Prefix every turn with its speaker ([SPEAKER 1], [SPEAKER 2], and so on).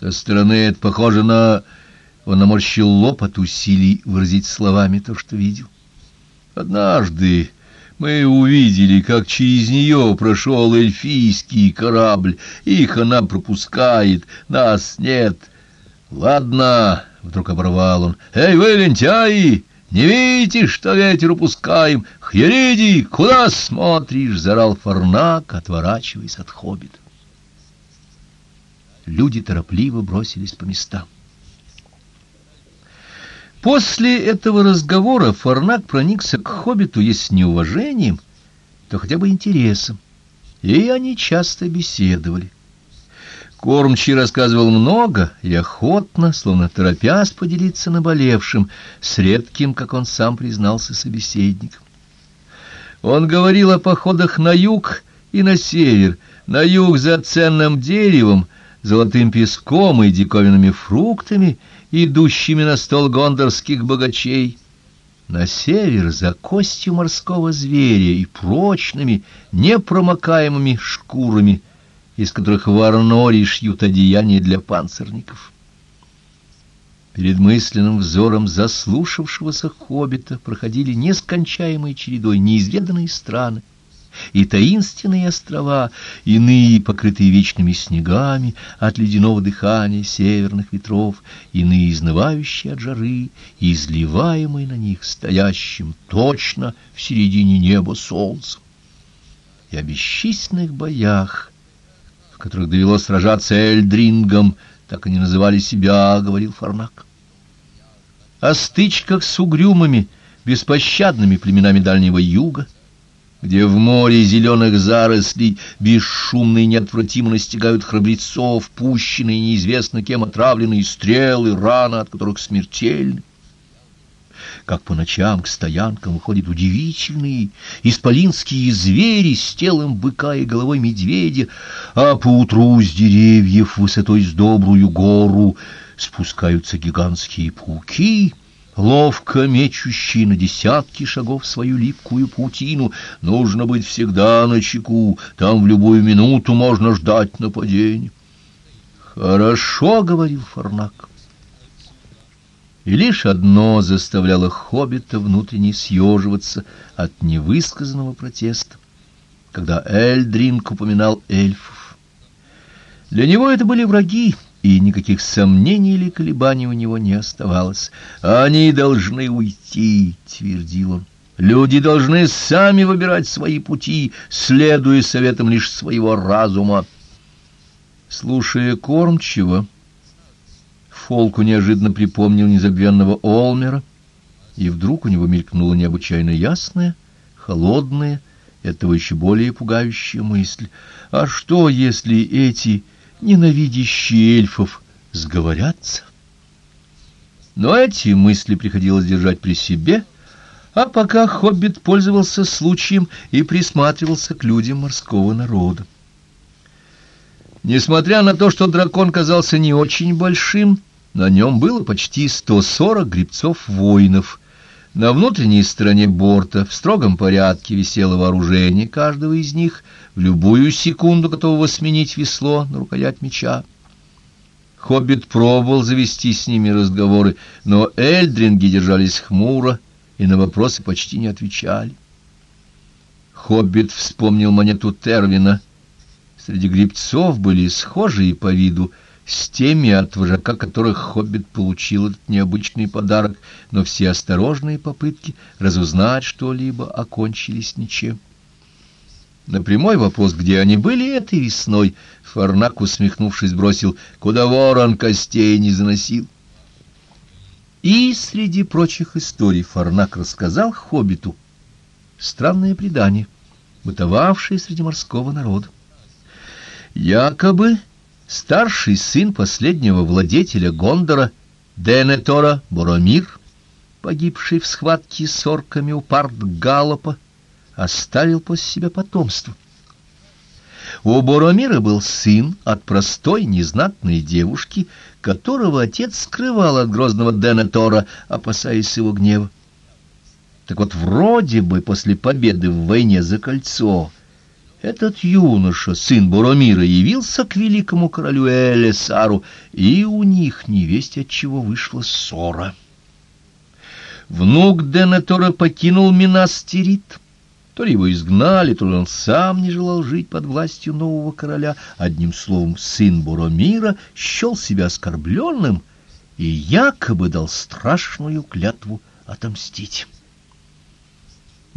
[SPEAKER 1] Со стороны это похоже на... Он наморщил лоб от усилий выразить словами то, что видел. Однажды мы увидели, как через нее прошел эльфийский корабль. Их она пропускает, нас нет. Ладно, — вдруг оборвал он. Эй, вы, лентяи, не видите, что ветер упускаем? Хьериди, куда смотришь? — зарал Фарнак, отворачиваясь от хоббита. Люди торопливо бросились по местам. После этого разговора Фарнак проникся к хоббиту, если не уважением, то хотя бы интересом, и они часто беседовали. Кормчий рассказывал много и охотно, словно торопясь поделиться наболевшим, с редким, как он сам признался, собеседником. Он говорил о походах на юг и на север, на юг за ценным деревом, золотым песком и диковинными фруктами, идущими на стол гондорских богачей, на север за костью морского зверя и прочными, непромокаемыми шкурами, из которых в Арноре шьют одеяния для панцирников. Перед мысленным взором заслушавшегося хоббита проходили нескончаемой чередой неизведанные страны, и таинственные острова, иные покрытые вечными снегами от ледяного дыхания северных ветров, иные изнывающие от жары и изливаемые на них стоящим точно в середине неба солнцем. И о бесчисленных боях, в которых довелось сражаться Эльдрингом, так они называли себя, — говорил Фарнак. О стычках с угрюмыми, беспощадными племенами Дальнего Юга — где в море зеленых зарослей бесшумно и неотвратимо настигают храбрецов, пущенные неизвестно кем отравленные стрелы, раны от которых смертельны. Как по ночам к стоянкам выходят удивительные исполинские звери с телом быка и головой медведя, а поутру с деревьев высотой с добрую гору спускаются гигантские пауки — ловко мечущий на десятки шагов свою липкую паутину. Нужно быть всегда на чеку, там в любую минуту можно ждать нападения. «Хорошо», — говорил Фарнак. И лишь одно заставляло хоббита внутренне съеживаться от невысказанного протеста, когда Эльдринг упоминал эльфов. Для него это были враги, и никаких сомнений или колебаний у него не оставалось. «Они должны уйти», — твердил он. «Люди должны сами выбирать свои пути, следуя советам лишь своего разума». Слушая кормчиво, Фолку неожиданно припомнил незабвенного Олмера, и вдруг у него мелькнула необычайно ясная, холодная, этого еще более пугающая мысль. «А что, если эти...» ненавидящие эльфов сговорятся. Но эти мысли приходилось держать при себе, а пока хоббит пользовался случаем и присматривался к людям морского народа. Несмотря на то, что дракон казался не очень большим, на нем было почти 140 гребцов-воинов. На внутренней стороне борта в строгом порядке висело вооружение каждого из них — в любую секунду готового сменить весло на рукоять меча. Хоббит пробовал завести с ними разговоры, но эльдринги держались хмуро и на вопросы почти не отвечали. Хоббит вспомнил монету Тервина. Среди грибцов были схожие по виду с теми, от вожака которых Хоббит получил этот необычный подарок, но все осторожные попытки разузнать что-либо окончились ничем. На прямой вопрос, где они были этой весной, Фарнак, усмехнувшись, бросил, куда ворон костей не заносил. И среди прочих историй Фарнак рассказал хоббиту странное предание, бытовавшее среди морского народа. Якобы старший сын последнего владетеля Гондора, Денетора Боромир, погибший в схватке с орками у парт Галопа, оставил после себя потомство. У Боромира был сын от простой незнатной девушки, которого отец скрывал от грозного Денетора, опасаясь его гнева. Так вот, вроде бы после победы в войне за кольцо Этот юноша, сын Боромира, явился к великому королю Элесару, и у них невесть от чего вышла ссора. Внук Денетора покинул Минастерит. То ли его изгнали, то ли он сам не желал жить под властью нового короля. Одним словом, сын Боромира счел себя оскорбленным и якобы дал страшную клятву отомстить.